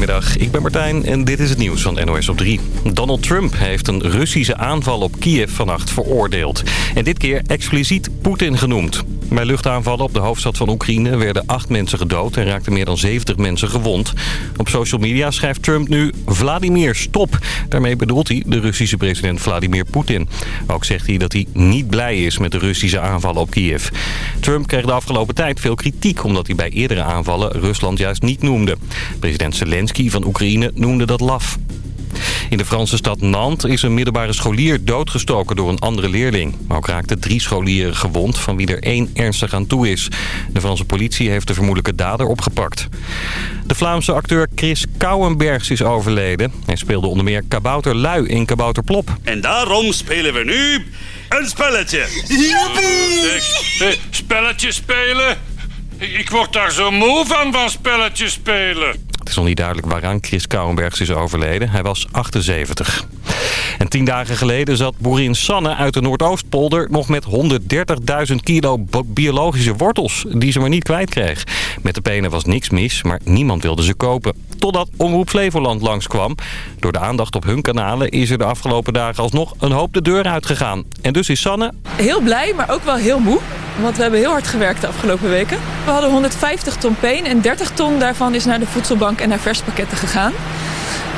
Goedemiddag, ik ben Martijn en dit is het nieuws van NOS op 3. Donald Trump heeft een Russische aanval op Kiev vannacht veroordeeld. En dit keer expliciet Poetin genoemd. Bij luchtaanvallen op de hoofdstad van Oekraïne werden acht mensen gedood... en raakten meer dan 70 mensen gewond. Op social media schrijft Trump nu Vladimir stop. Daarmee bedoelt hij de Russische president Vladimir Poetin. Ook zegt hij dat hij niet blij is met de Russische aanvallen op Kiev. Trump kreeg de afgelopen tijd veel kritiek... omdat hij bij eerdere aanvallen Rusland juist niet noemde. President Zelensky van Oekraïne noemde dat laf. In de Franse stad Nantes is een middelbare scholier doodgestoken door een andere leerling. Maar ook raakten drie scholieren gewond, van wie er één ernstig aan toe is. De Franse politie heeft de vermoedelijke dader opgepakt. De Vlaamse acteur Chris Kouwenbergs is overleden. Hij speelde onder meer Kabouter Lui in Kabouter Plop. En daarom spelen we nu een spelletje. Hey, spelletjes spelen? Ik word daar zo moe van, van spelletjes spelen. Is nog niet duidelijk waaraan Chris Kouwenbergs is overleden. Hij was 78. En tien dagen geleden zat boerin Sanne uit de Noordoostpolder... nog met 130.000 kilo biologische wortels die ze maar niet kwijt kreeg. Met de penen was niks mis, maar niemand wilde ze kopen. Totdat Omroep Flevoland langskwam. Door de aandacht op hun kanalen is er de afgelopen dagen alsnog een hoop de deur uitgegaan. En dus is Sanne... Heel blij, maar ook wel heel moe. Want we hebben heel hard gewerkt de afgelopen weken. We hadden 150 ton peen en 30 ton daarvan is naar de voedselbank en naar verspakketten gegaan.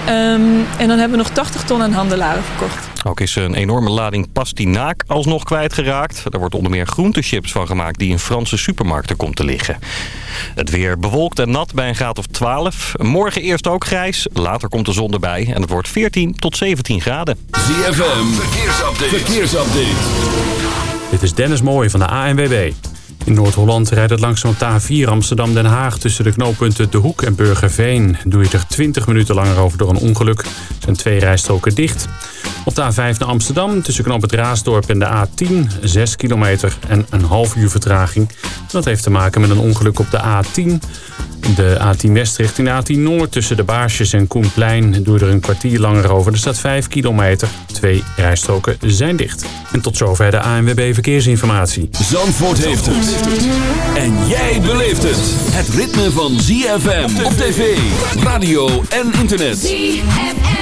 Um, en dan hebben we nog 80 ton aan handelaren verkocht. Ook is een enorme lading pastinaak alsnog kwijtgeraakt. Er wordt onder meer groentechips van gemaakt die in Franse supermarkten komt te liggen. Het weer bewolkt en nat bij een graad of 12. Morgen eerst ook grijs, later komt de zon erbij en het wordt 14 tot 17 graden. ZFM, verkeersupdate. verkeersupdate. Dit is Dennis Mooij van de ANWB. In Noord-Holland rijdt het langzaam op de A4 Amsterdam-Den Haag... tussen de knooppunten De Hoek en Burgerveen. Doe je er 20 minuten langer over door een ongeluk. Zijn twee rijstroken dicht. Op de A5 naar Amsterdam tussen knoop het Raasdorp en de A10... 6 kilometer en een half uur vertraging. Dat heeft te maken met een ongeluk op de A10... De A10 West richting de A10 Noord tussen de Baarsjes en Koenplein doe er een kwartier langer over. Er staat 5 kilometer. Twee rijstroken zijn dicht. En tot zover de ANWB Verkeersinformatie. Zandvoort heeft het. En jij beleeft het. Het ritme van ZFM op tv, radio en internet. ZFM.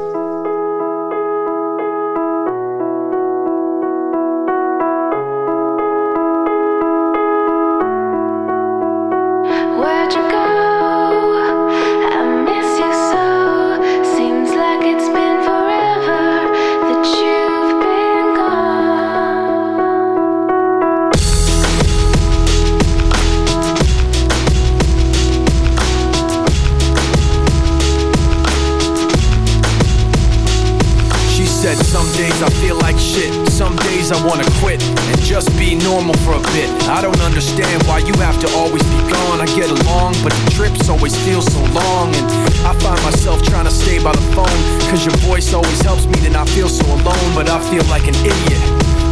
I wanna quit and just be normal for a bit. I don't understand why you have to always be gone. I get along, but the trips always feel so long. And I find myself trying to stay by the phone. Cause your voice always helps me to not feel so alone. But I feel like an idiot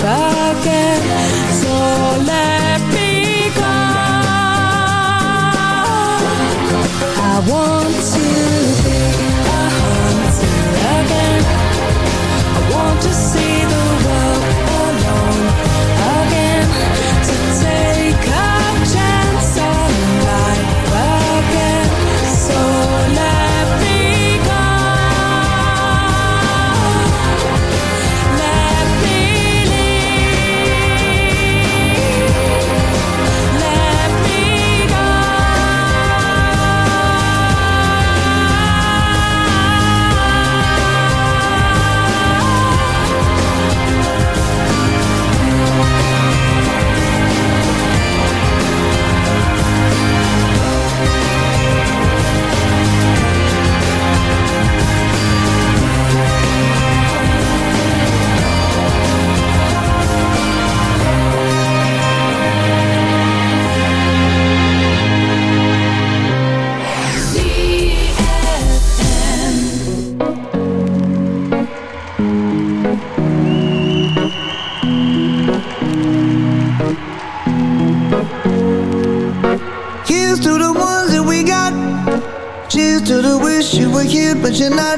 Bye.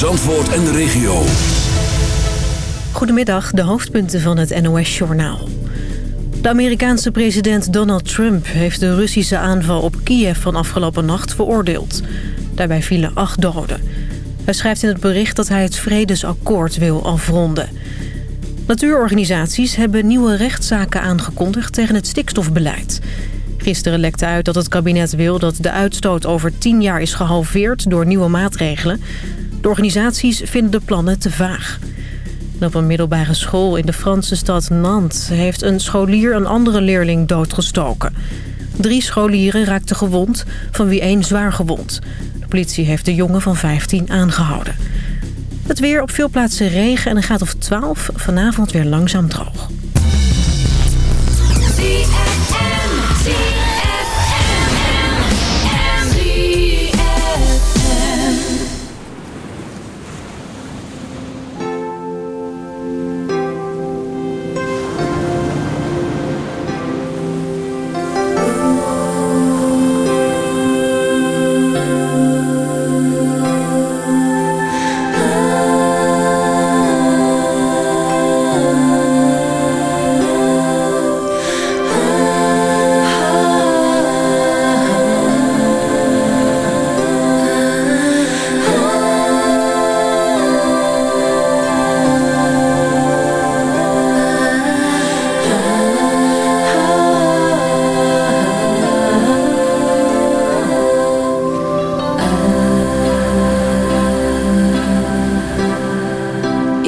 Zandvoort en de regio. Goedemiddag, de hoofdpunten van het NOS-journaal. De Amerikaanse president Donald Trump heeft de Russische aanval op Kiev van afgelopen nacht veroordeeld. Daarbij vielen acht doden. Hij schrijft in het bericht dat hij het vredesakkoord wil afronden. Natuurorganisaties hebben nieuwe rechtszaken aangekondigd tegen het stikstofbeleid. Gisteren lekte uit dat het kabinet wil dat de uitstoot over 10 jaar is gehalveerd door nieuwe maatregelen. De organisaties vinden de plannen te vaag. Op een middelbare school in de Franse stad Nantes... heeft een scholier een andere leerling doodgestoken. Drie scholieren raakten gewond, van wie één zwaar gewond. De politie heeft de jongen van 15 aangehouden. Het weer op veel plaatsen regen en een gaat of 12. Vanavond weer langzaam droog.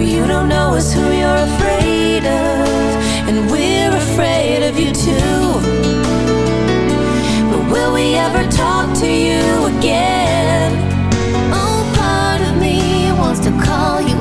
You don't know is who you're afraid of. And we're afraid of you too. But will we ever talk to you again? Oh, part of me wants to call you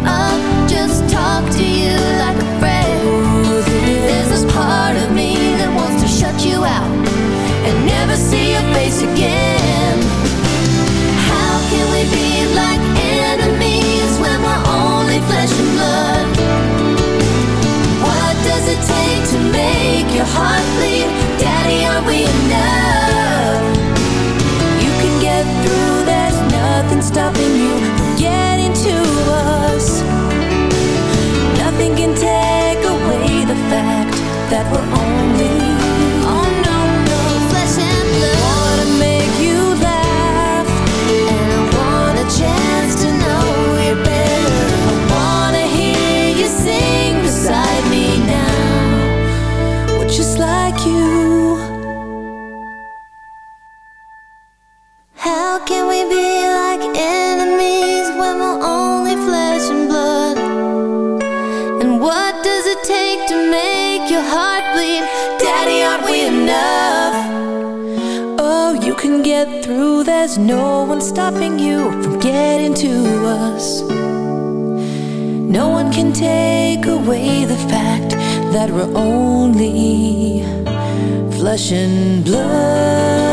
we're only flesh and blood.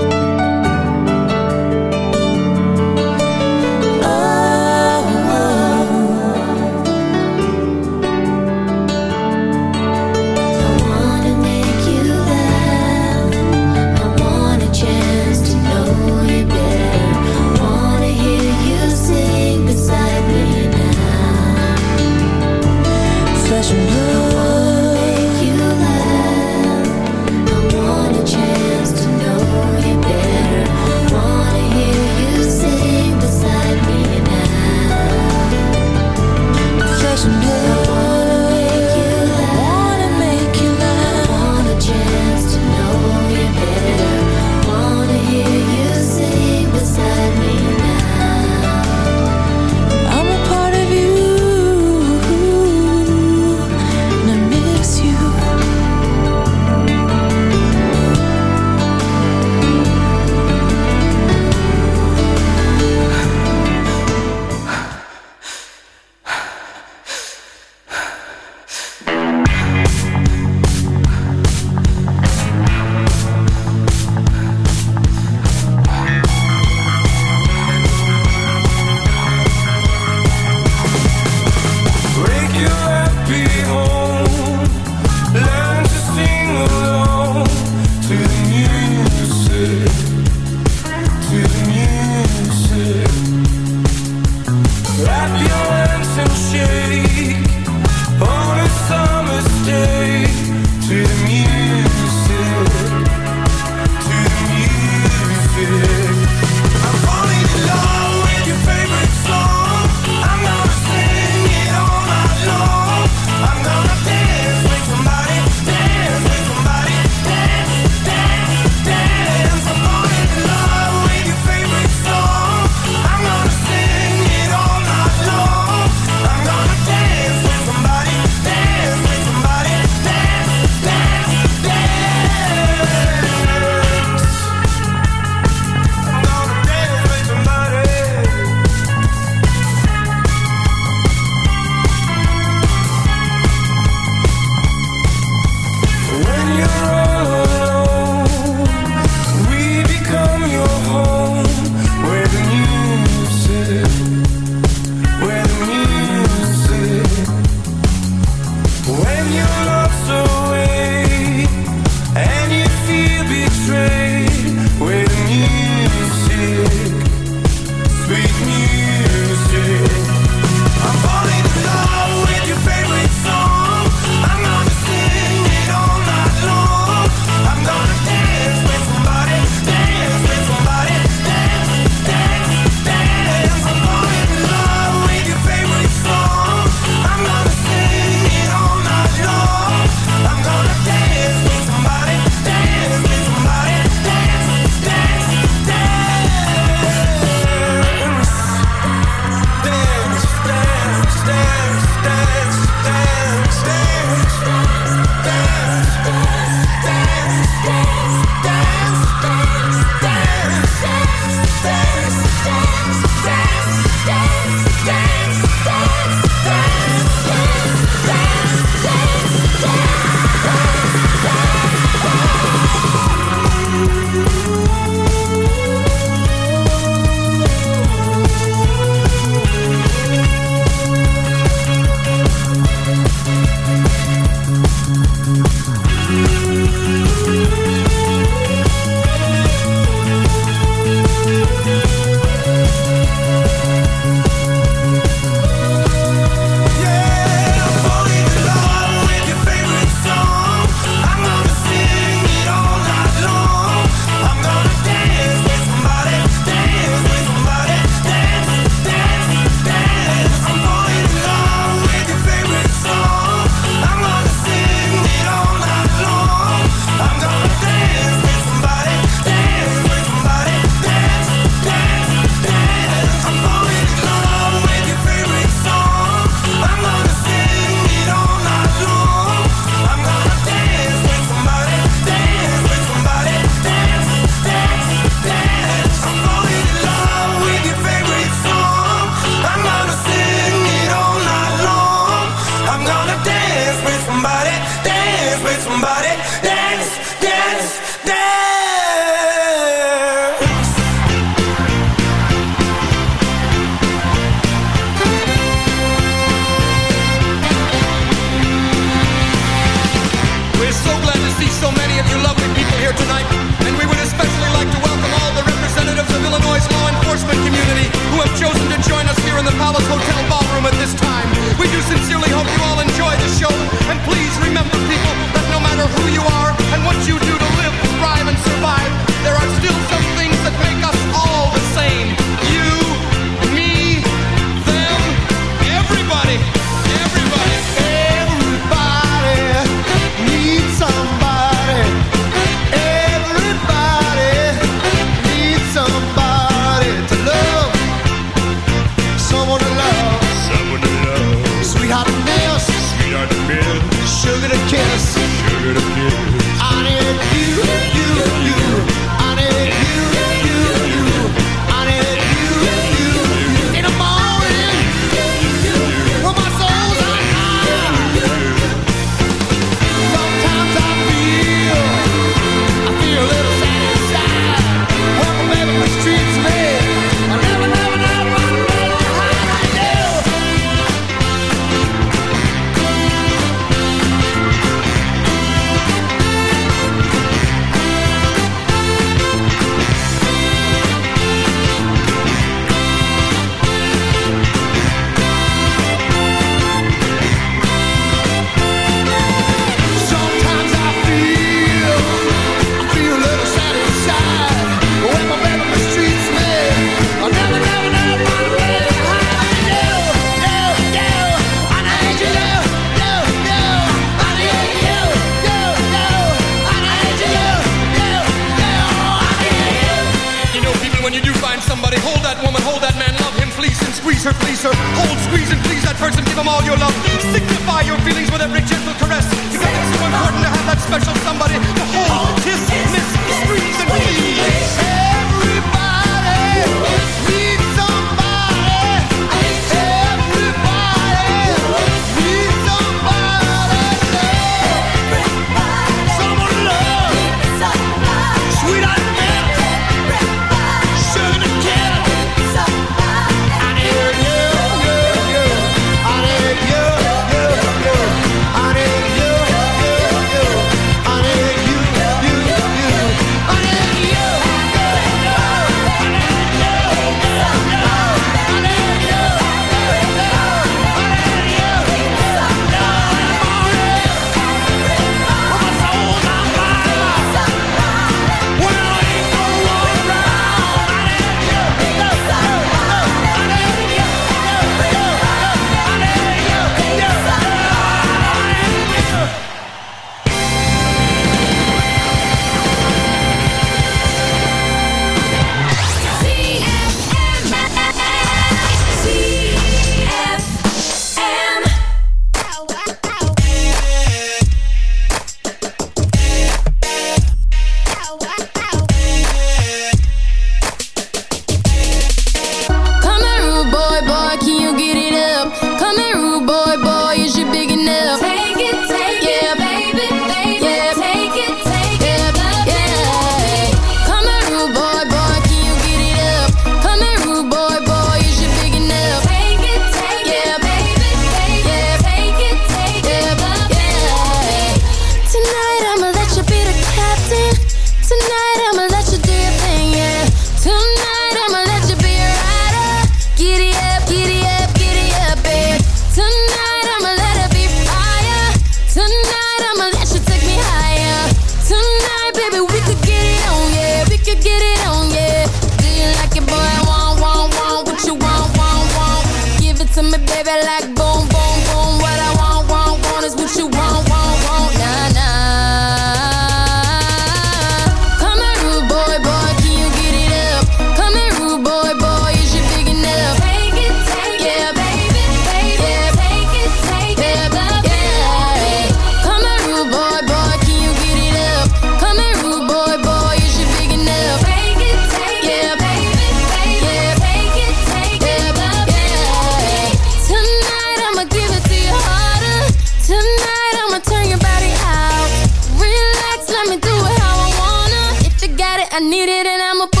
I need it, and I'ma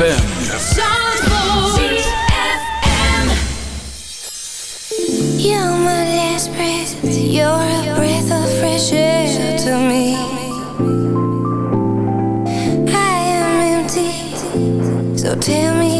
You're my last breath. You're a breath of fresh air to me. I am empty. So tell me